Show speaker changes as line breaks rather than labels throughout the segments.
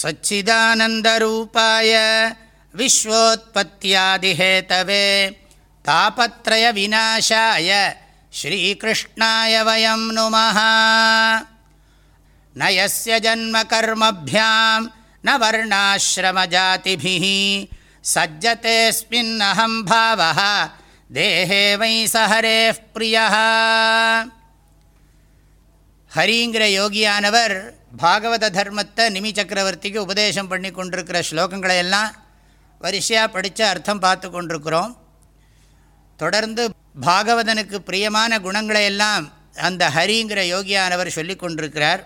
सच्चिदानन्दरूपाय विश्वोत्पत्त्यादिहेतवे तापत्रयविनाशाय श्रीकृष्णाय वयं नुमः न यस्य जन्मकर्मभ्यां न वर्णाश्रमजातिभिः सज्जतेऽस्मिन्नहं भावः தேஹே வை சஹரே பிரியா ஹரிங்கிற யோகியானவர் பாகவத தர்மத்தை நிமி சக்கரவர்த்திக்கு உபதேசம் பண்ணி கொண்டிருக்கிற ஸ்லோகங்களை எல்லாம் வரிசையாக படித்து அர்த்தம் பார்த்து கொண்டிருக்கிறோம். தொடர்ந்து பாகவதனுக்கு பிரியமான குணங்களை எல்லாம் அந்த ஹரிங்கிற யோகியானவர் சொல்லி கொண்டிருக்கிறார்.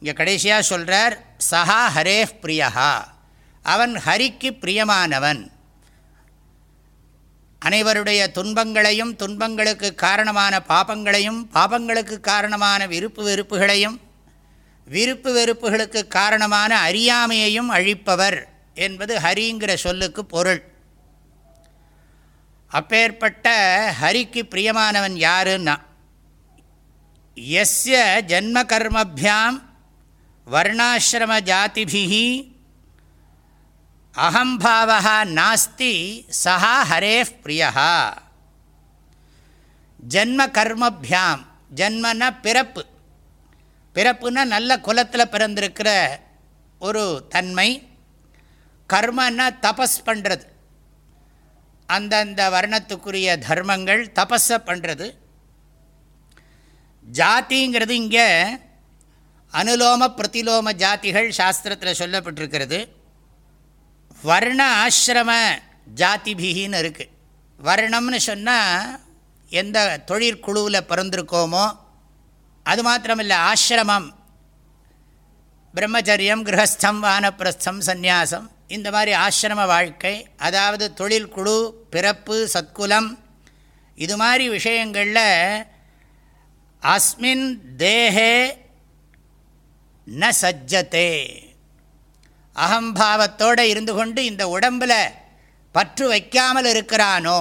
இங்கே கடைசியாக சொல்கிறார் சஹா ஹரே பிரியா அவன் ஹரிக்கு பிரியமானவன். அனைவருடைய துன்பங்களையும் துன்பங்களுக்கு காரணமான பாபங்களையும் பாபங்களுக்கு காரணமான விருப்பு வெறுப்புகளையும் விருப்பு வெறுப்புகளுக்கு காரணமான அறியாமையையும் அழிப்பவர் என்பது ஹரிங்கிற சொல்லுக்கு பொருள். அப்பேற்பட்ட ஹரிக்கு பிரியமானவன் யாருன்னா எஸ்ய ஜன்ம கர்மபியாம் வர்ணாசிரம ஜாதிபிகி அகம்பாவா நாஸ்தி சஹா ஹரே பிரியா ஜன்ம கர்மபியாம் ஜன்மன பிறப்பு. பிறப்புன்னா நல்ல குலத்தில் பிறந்திருக்கிற ஒரு தன்மை. கர்மன்னா தபஸ் பண்ணுறது அந்தந்த வர்ணத்துக்குரிய தர்மங்கள் தபஸை பண்ணுறது ஜாதிங்கிறது இங்கே அனுலோம பிரதிலோம ஜாதிகள் சாஸ்திரத்தில் சொல்லப்பட்டிருக்கிறது. வர்ண ஆசிரம ஜாதிபிகின்னு இருக்குது வர்ணம்னு சொன்னால் எந்த தொழிற்குழுவில் பிறந்திருக்கோமோ அது மாத்திரமில்லை ஆசிரமம் பிரம்மச்சரியம் கிரகஸ்தம் வானப்பிரஸ்தம் சந்நியாசம் இந்த மாதிரி ஆசிரம வாழ்க்கை அதாவது தொழில் குழு பிறப்பு சத்குலம் இது மாதிரி விஷயங்களில் அஸ்மின் தேஹே ந சஜ்ஜத்தே அகம்பாவத்தோடு இருந்து கொண்டு இந்த உடம்பில் பற்று வைக்காமல் இருக்கிறானோ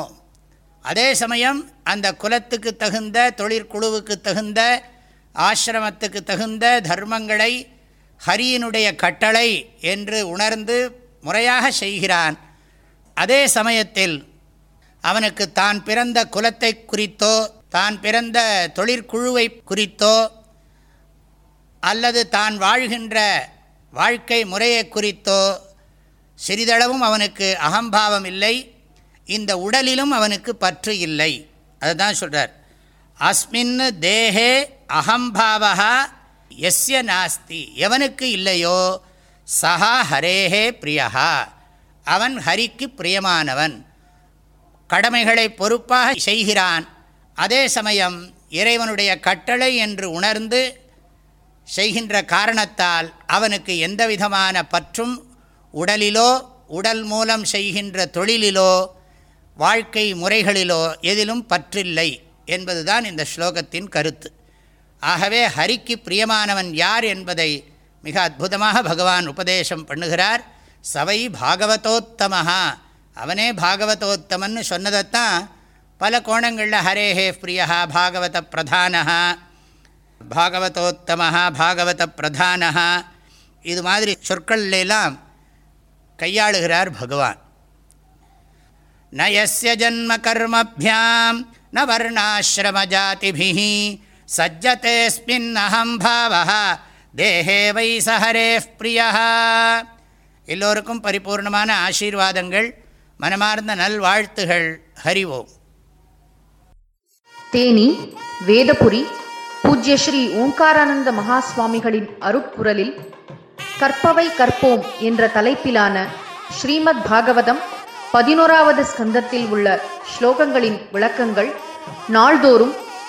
அதே சமயம் அந்த குலத்துக்கு தகுந்த தொழிற்குழுவுக்கு தகுந்த ஆசிரமத்துக்கு தகுந்த தர்மங்களை ஹரியினுடைய கட்டளை என்று உணர்ந்து முறையாக செய்கிறான். அதே சமயத்தில் அவனுக்கு தான் பிறந்த குலத்தை குறித்தோ தான் பிறந்த தொழிற்குழுவை குறித்தோ அல்லது தான் வாழ்கின்ற வாழ்க்கை முறையை குறித்தோ சிறிதளவும் அவனுக்கு அகம்பாவம் இல்லை. இந்த உடலிலும் அவனுக்கு பற்று இல்லை. அதுதான் சொல்கிறார் அஸ்மின் தேஹே அகம்பாவா எஸ்ய நாஸ்தி. எவனுக்கு இல்லையோ சஹா ஹரேஹே பிரியா அவன் ஹரிக்கு பிரியமானவன். கடமைகளை பொறுப்பாக செய்கிறான். அதே சமயம் இறைவனுடைய கட்டளை என்று உணர்ந்து செய்கின்ற காரணத்தால் அவனுக்கு எந்த விதமான பற்றும் உடலிலோ உடல் மூலம் செய்கின்ற தொழிலிலோ வாழ்க்கை முறைகளிலோ எதிலும் பற்றில்லை என்பதுதான் இந்த ஸ்லோகத்தின் கருத்து. ஆகவே ஹரிக்கு பிரியமானவன் யார் என்பதை மிக அற்புதமாக பகவான் உபதேசம் பண்ணுகிறார். சவை பாகவதோத்தமஹா. அவனே பாகவதோத்தமன் சொன்னதைத்தான் பல கோணங்களில் ஹரேஹே பிரியா பாகவத பிரதானஹா பாகவதோத்தமஹா பாகவத பிரதானஹா. இது மாதிரி சொற்கள்லாம் கையாளுகிறார் பகவான். ந எஸ்ய ஜன்ம கர்மபியாம் ந வர்ணாசிரமஜாதிபி சஜ்ஜதேஸ்மின் அகம் பாவா தேஹே வை சஹரே பிரியா எல்லோருக்கும் பரிபூர்ணமான ஆசீர்வாதங்கள் மனமார்ந்த நல்வாழ்த்துகள். ஹரிவோம்
தேனி வேதபுரி பூஜ்ய ஸ்ரீ ஓங்காரானந்த மகா சுவாமிகளின் அருப்புரலில் கற்பவை கற்போம் என்ற தலைப்பிலான ஸ்ரீமத் பாகவதம் பதினோராவது ஸ்கந்தத்தில் உள்ள ஸ்லோகங்களின் விளக்கங்கள் நாள்தோறும்